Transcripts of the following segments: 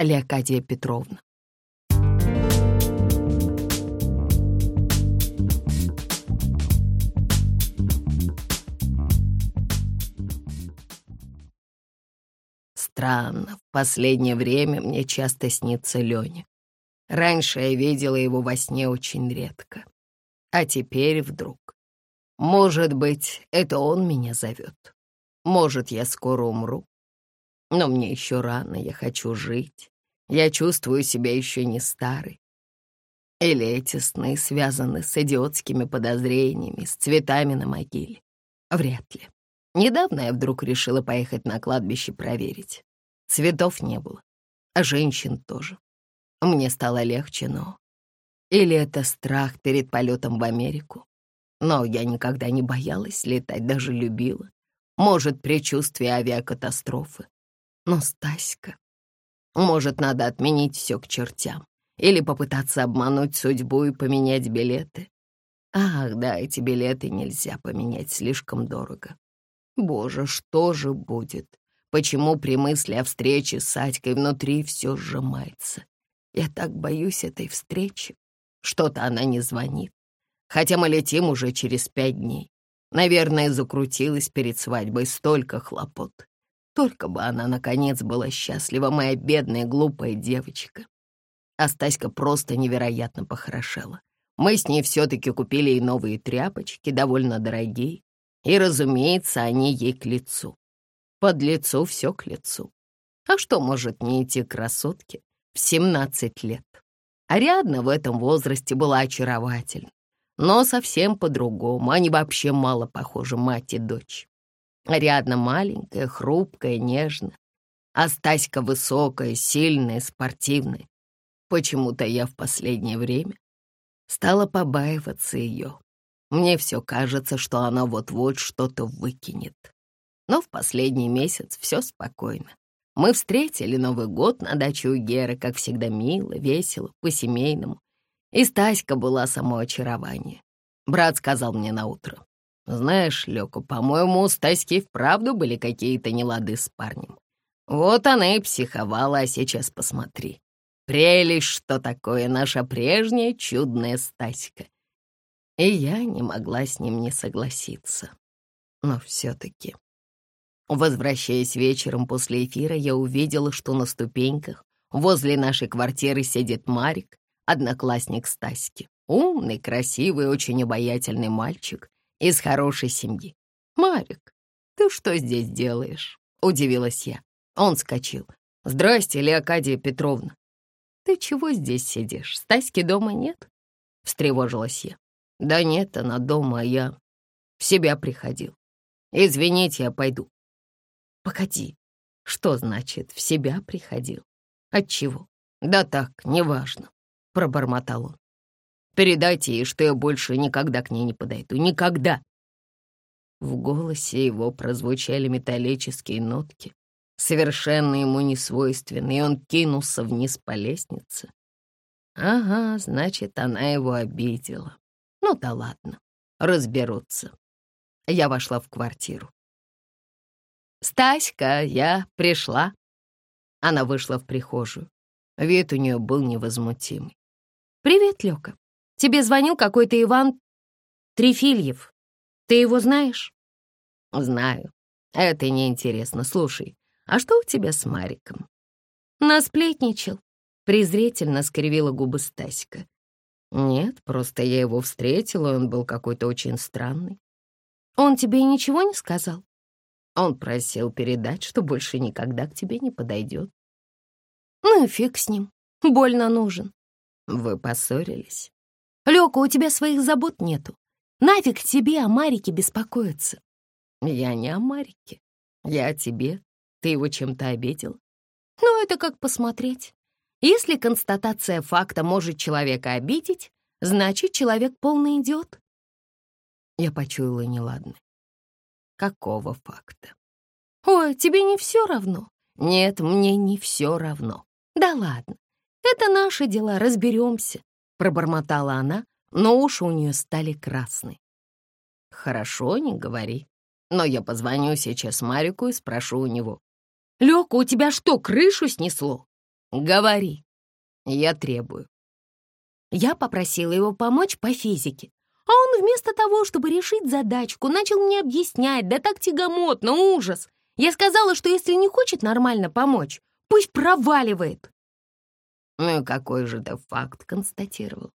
Леокадия Петровна. Странно, в последнее время мне часто снится Леня. Раньше я видела его во сне очень редко. А теперь вдруг. Может быть, это он меня зовет. Может, я скоро умру. Но мне еще рано, я хочу жить. Я чувствую себя еще не старой. Или эти сны связаны с идиотскими подозрениями, с цветами на могиле? Вряд ли. Недавно я вдруг решила поехать на кладбище проверить. Цветов не было, а женщин тоже. Мне стало легче, но... Или это страх перед полетом в Америку? Но я никогда не боялась летать, даже любила. Может, предчувствие авиакатастрофы. Но Стаська... Может, надо отменить все к чертям. Или попытаться обмануть судьбу и поменять билеты. Ах, да, эти билеты нельзя поменять, слишком дорого. Боже, что же будет? Почему при мысли о встрече с Садькой внутри все сжимается? Я так боюсь этой встречи. Что-то она не звонит. Хотя мы летим уже через пять дней. Наверное, закрутилась перед свадьбой столько хлопот. Только бы она, наконец, была счастлива, моя бедная глупая девочка. А Стаська просто невероятно похорошела. Мы с ней все-таки купили ей новые тряпочки, довольно дорогие. И, разумеется, они ей к лицу. Под лицу все к лицу. А что может не идти красотке в 17 лет? Ариадна в этом возрасте была очаровательна, но совсем по-другому. Они вообще мало похожи мать и дочь. Ариадна маленькая, хрупкая, нежная, а Стаська высокая, сильная, спортивная. Почему-то я в последнее время стала побаиваться ее. Мне все кажется, что она вот-вот что-то выкинет. Но в последний месяц все спокойно. Мы встретили Новый год на даче у Геры, как всегда, мило, весело, по-семейному. И Стаська была само очарование. Брат сказал мне на утро. «Знаешь, Лёка, по-моему, у Стаськи вправду были какие-то нелады с парнем. Вот она и психовала, а сейчас посмотри. Прелесть, что такое наша прежняя чудная Стаська». И я не могла с ним не согласиться. Но все-таки Возвращаясь вечером после эфира, я увидела, что на ступеньках возле нашей квартиры сидит Марик, одноклассник Стаськи. Умный, красивый, очень обаятельный мальчик из хорошей семьи. «Марик, ты что здесь делаешь?» — удивилась я. Он скочил. «Здрасте, Леокадия Петровна». «Ты чего здесь сидишь? Стаськи дома нет?» — встревожилась я. «Да нет, она дома, а я в себя приходил. Извините, я пойду. Погоди, что значит «в себя приходил»? Отчего? Да так, неважно, пробормотал он. Передайте ей, что я больше никогда к ней не подойду. Никогда. В голосе его прозвучали металлические нотки, совершенно ему несвойственные, и он кинулся вниз по лестнице. Ага, значит, она его обидела. Ну да ладно, разберутся. Я вошла в квартиру. «Стаська, я пришла». Она вышла в прихожую. Вид у нее был невозмутимый. «Привет, Лёка. Тебе звонил какой-то Иван Трифильев. Ты его знаешь?» «Знаю. Это неинтересно. Слушай, а что у тебя с Мариком?» «Насплетничал», — презрительно скривила губы Стаська. «Нет, просто я его встретила, он был какой-то очень странный». «Он тебе ничего не сказал?» Он просил передать, что больше никогда к тебе не подойдет. Ну и фиг с ним. Больно нужен. Вы поссорились. Лёка, у тебя своих забот нету. Нафиг тебе о Марике беспокоиться. Я не о Марике. Я о тебе. Ты его чем-то обидел. Ну, это как посмотреть. Если констатация факта может человека обидеть, значит, человек полный идиот. Я почуяла неладное. Какого факта? Ой, тебе не все равно? Нет, мне не все равно. Да ладно, это наши дела, разберемся, пробормотала она, но уши у нее стали красные. Хорошо, не говори. Но я позвоню сейчас Марику и спрошу у него. Лёка, у тебя что, крышу снесло? Говори. Я требую. Я попросила его помочь по физике, а он вместо того, чтобы решить задачку, начал мне объяснять, да так тягомотно, ужас. Я сказала, что если не хочет нормально помочь, пусть проваливает. Ну и какой же ты факт констатировал?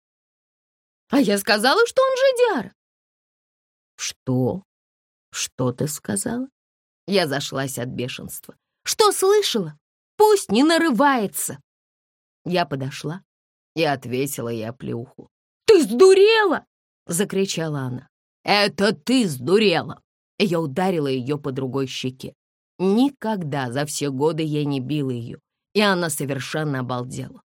А я сказала, что он жидяр. Что? Что ты сказала? Я зашлась от бешенства. Что слышала? Пусть не нарывается. Я подошла и отвесила ей оплеуху. «Ты сдурела!» — закричала она. «Это ты сдурела!» Я ударила ее по другой щеке. Никогда за все годы я не била ее, и она совершенно обалдела.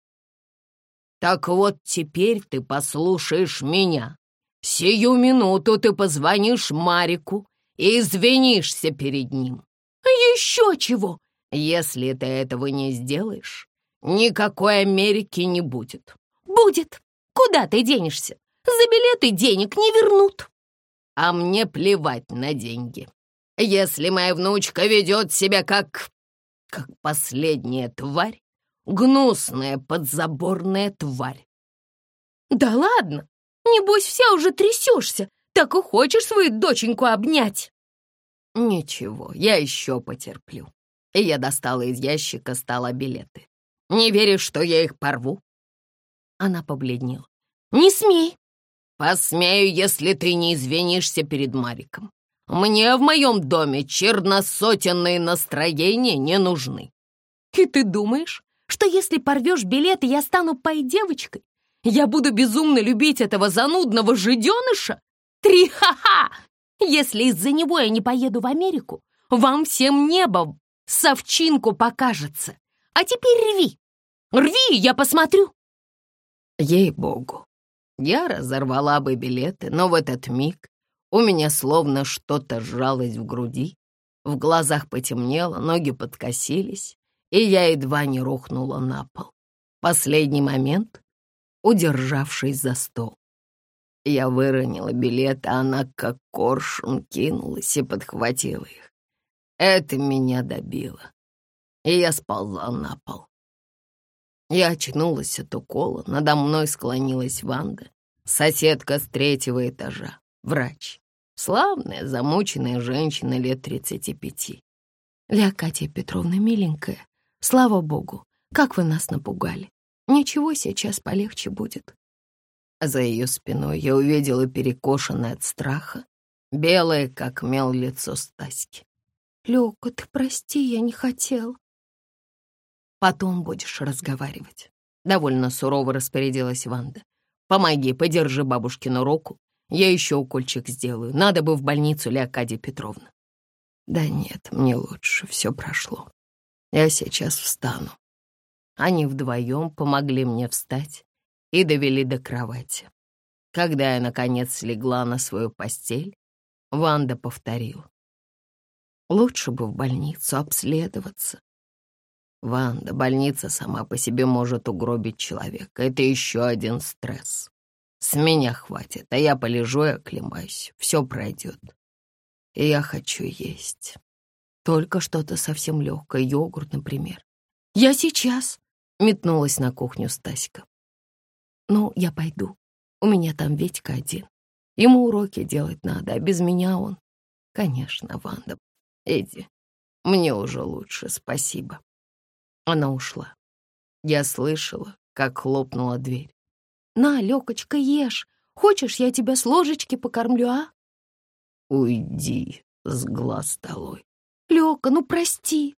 «Так вот теперь ты послушаешь меня. Сию минуту ты позвонишь Марику и извинишься перед ним». «Еще чего!» «Если ты этого не сделаешь, никакой Америки не будет». «Будет! Куда ты денешься? За билеты денег не вернут». «А мне плевать на деньги. Если моя внучка ведет себя как... как последняя тварь, Гнусная подзаборная тварь. Да ладно, небось вся уже трясешься, так и хочешь свою доченьку обнять. Ничего, я еще потерплю. И я достала из ящика стола билеты. Не веришь, что я их порву? Она побледнела. Не смей. Посмею, если ты не извинишься перед Мариком. Мне в моем доме черносотенные настроения не нужны. И ты думаешь, что если порвешь билеты, я стану пай-девочкой? Я буду безумно любить этого занудного жиденыша? Три ха-ха! Если из-за него я не поеду в Америку, вам всем небо совчинку покажется. А теперь рви! Рви, я посмотрю!» Ей-богу, я разорвала бы билеты, но в этот миг у меня словно что-то сжалось в груди, в глазах потемнело, ноги подкосились, и я едва не рухнула на пол. Последний момент, удержавшись за стол. Я выронила билет, а она как коршун кинулась и подхватила их. Это меня добило, и я сползла на пол. Я очнулась от укола, надо мной склонилась Ванда, соседка с третьего этажа, врач. Славная, замученная женщина лет тридцати пяти. Леокатия Петровна, миленькая, Слава богу, как вы нас напугали. Ничего, сейчас полегче будет. За ее спиной я увидела перекошенное от страха, белое, как мел, лицо Стаськи. «Лёка, ты прости, я не хотел». «Потом будешь разговаривать», — довольно сурово распорядилась Ванда. «Помоги, подержи бабушкину руку. Я еще укольчик сделаю. Надо бы в больницу, Леокадия Петровна». «Да нет, мне лучше, все прошло. Я сейчас встану. Они вдвоем помогли мне встать и довели до кровати. Когда я, наконец, легла на свою постель, Ванда повторила. Лучше бы в больницу обследоваться. Ванда, больница сама по себе может угробить человека. Это еще один стресс. С меня хватит, а я полежу и оклемаюсь. Все пройдет. И я хочу есть. Только что-то совсем легкое, йогурт, например. «Я сейчас!» — метнулась на кухню Стаська. «Ну, я пойду. У меня там Ведька один. Ему уроки делать надо, а без меня он...» «Конечно, Ванда, иди. Мне уже лучше, спасибо». Она ушла. Я слышала, как хлопнула дверь. «На, Лёкочка, ешь. Хочешь, я тебя с ложечки покормлю, а?» «Уйди с глаз долой. Лёка, ну прости.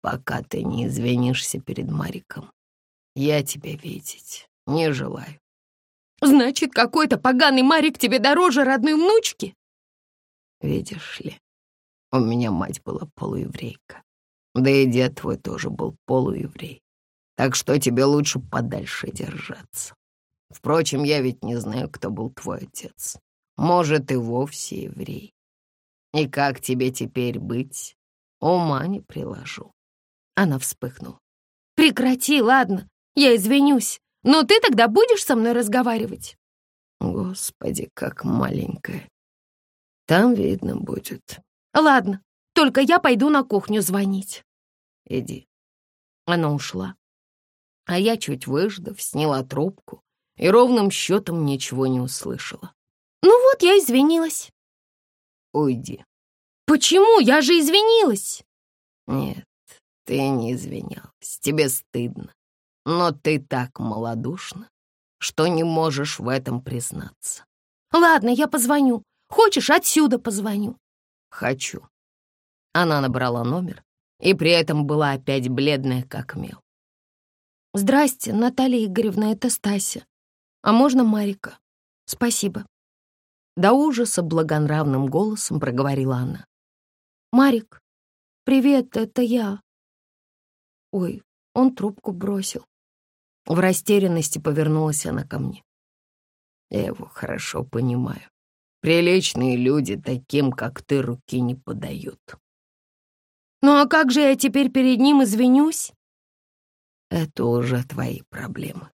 Пока ты не извинишься перед Мариком, я тебя видеть не желаю. Значит, какой-то поганый Марик тебе дороже родной внучки? Видишь ли, у меня мать была полуеврейка. Да и дед твой тоже был полуеврей. Так что тебе лучше подальше держаться. Впрочем, я ведь не знаю, кто был твой отец. Может, и вовсе еврей. И как тебе теперь быть? Ума не приложу. Она вспыхнула. Прекрати, ладно, я извинюсь. Но ты тогда будешь со мной разговаривать? Господи, как маленькая. Там видно будет. Ладно, только я пойду на кухню звонить. Иди. Она ушла. А я, чуть выждав, сняла трубку и ровным счетом ничего не услышала. «Ну вот, я извинилась». «Уйди». «Почему? Я же извинилась». «Нет, ты не извинялась. Тебе стыдно. Но ты так малодушна, что не можешь в этом признаться». «Ладно, я позвоню. Хочешь, отсюда позвоню?» «Хочу». Она набрала номер и при этом была опять бледная, как мел. «Здрасте, Наталья Игоревна, это Стася. А можно Марика? Спасибо». До ужаса благонравным голосом проговорила она. «Марик, привет, это я». Ой, он трубку бросил. В растерянности повернулась она ко мне. Я его хорошо понимаю. Приличные люди таким, как ты, руки не подают. Ну а как же я теперь перед ним извинюсь? Это уже твои проблемы.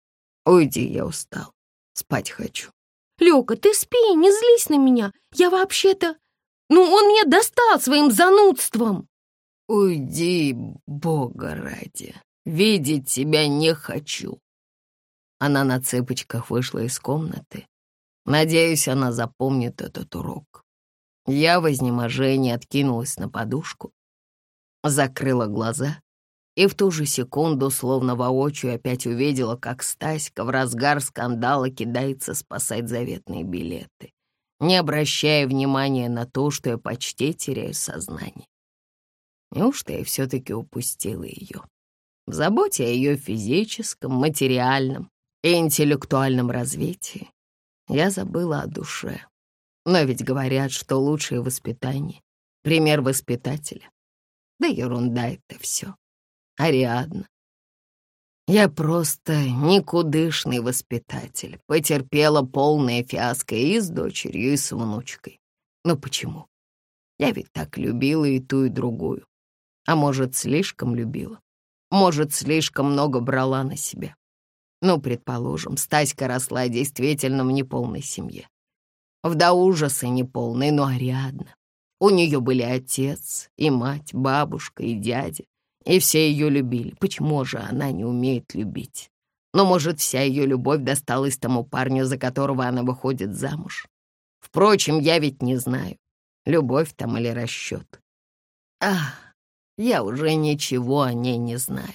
Уйди, я устал. Спать хочу. Лёка, ты спи, не злись на меня. Я вообще-то... Ну, он меня достал своим занудством. Уйди, бога ради. Видеть тебя не хочу. Она на цыпочках вышла из комнаты. Надеюсь, она запомнит этот урок. Я в изнеможении откинулась на подушку, закрыла глаза и в ту же секунду, словно воочию, опять увидела, как Стаська в разгар скандала кидается спасать заветные билеты, не обращая внимания на то, что я почти теряю сознание. Неужто я все-таки упустила ее? В заботе о ее физическом, материальном и интеллектуальном развитии я забыла о душе. Но ведь говорят, что лучшее воспитание — пример воспитателя. Да ерунда это все. Ариадна. Я просто никудышный воспитатель. Потерпела полное фиаско и с дочерью, и с внучкой. Но почему? Я ведь так любила и ту, и другую. А может, слишком любила. Может, слишком много брала на себя. Ну, предположим, Стаська росла действительно в неполной семье. В до ужаса неполной, но Ариадна. У нее были отец и мать, бабушка и дядя. И все ее любили. Почему же она не умеет любить? Но, может, вся ее любовь досталась тому парню, за которого она выходит замуж. Впрочем, я ведь не знаю, любовь там или расчет. Ах, я уже ничего о ней не знаю.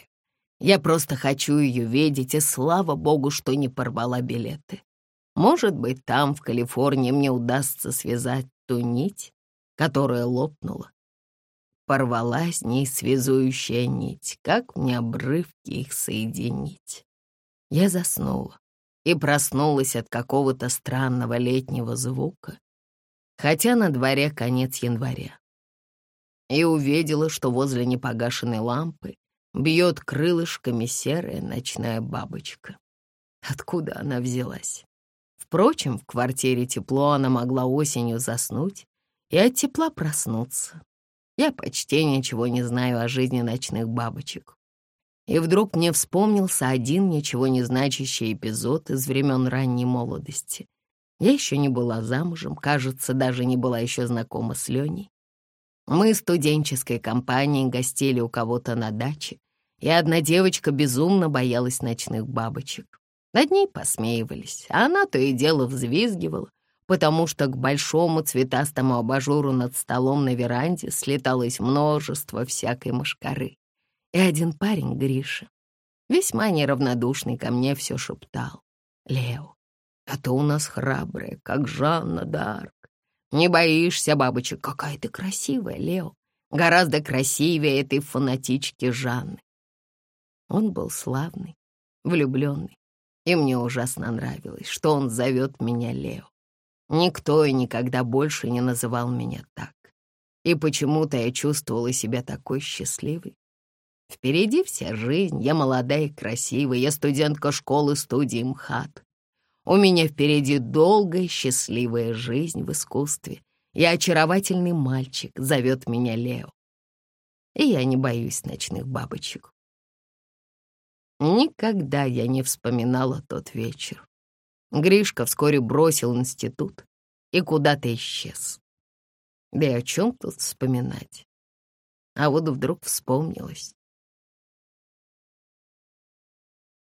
Я просто хочу ее видеть, и слава богу, что не порвала билеты. Может быть, там, в Калифорнии, мне удастся связать ту нить, которая лопнула, Порвалась ней связующая нить. Как мне обрывки их соединить? Я заснула и проснулась от какого-то странного летнего звука, хотя на дворе конец января. И увидела, что возле непогашенной лампы бьет крылышками серая ночная бабочка. Откуда она взялась? Впрочем, в квартире тепло, она могла осенью заснуть и от тепла проснуться. Я почти ничего не знаю о жизни ночных бабочек. И вдруг мне вспомнился один ничего не значащий эпизод из времен ранней молодости. Я еще не была замужем, кажется, даже не была еще знакома с Леней. Мы студенческой компанией гостили у кого-то на даче, и одна девочка безумно боялась ночных бабочек. Над ней посмеивались, а она то и дело взвизгивала, потому что к большому цветастому абажуру над столом на веранде слеталось множество всякой мошкары. И один парень, Гриша, весьма неравнодушный ко мне, все шептал. «Лео, а ты у нас храбрая, как Жанна Д'Арк. Не боишься, бабочек, какая ты красивая, Лео. Гораздо красивее этой фанатички Жанны». Он был славный, влюбленный, и мне ужасно нравилось, что он зовет меня Лео. Никто и никогда больше не называл меня так. И почему-то я чувствовала себя такой счастливой. Впереди вся жизнь, я молодая и красивая, я студентка школы студии МХАТ. У меня впереди долгая счастливая жизнь в искусстве, и очаровательный мальчик зовет меня Лео. И я не боюсь ночных бабочек. Никогда я не вспоминала тот вечер. Гришка вскоре бросил институт и куда-то исчез. Да и о чем тут вспоминать? А вот вдруг вспомнилось.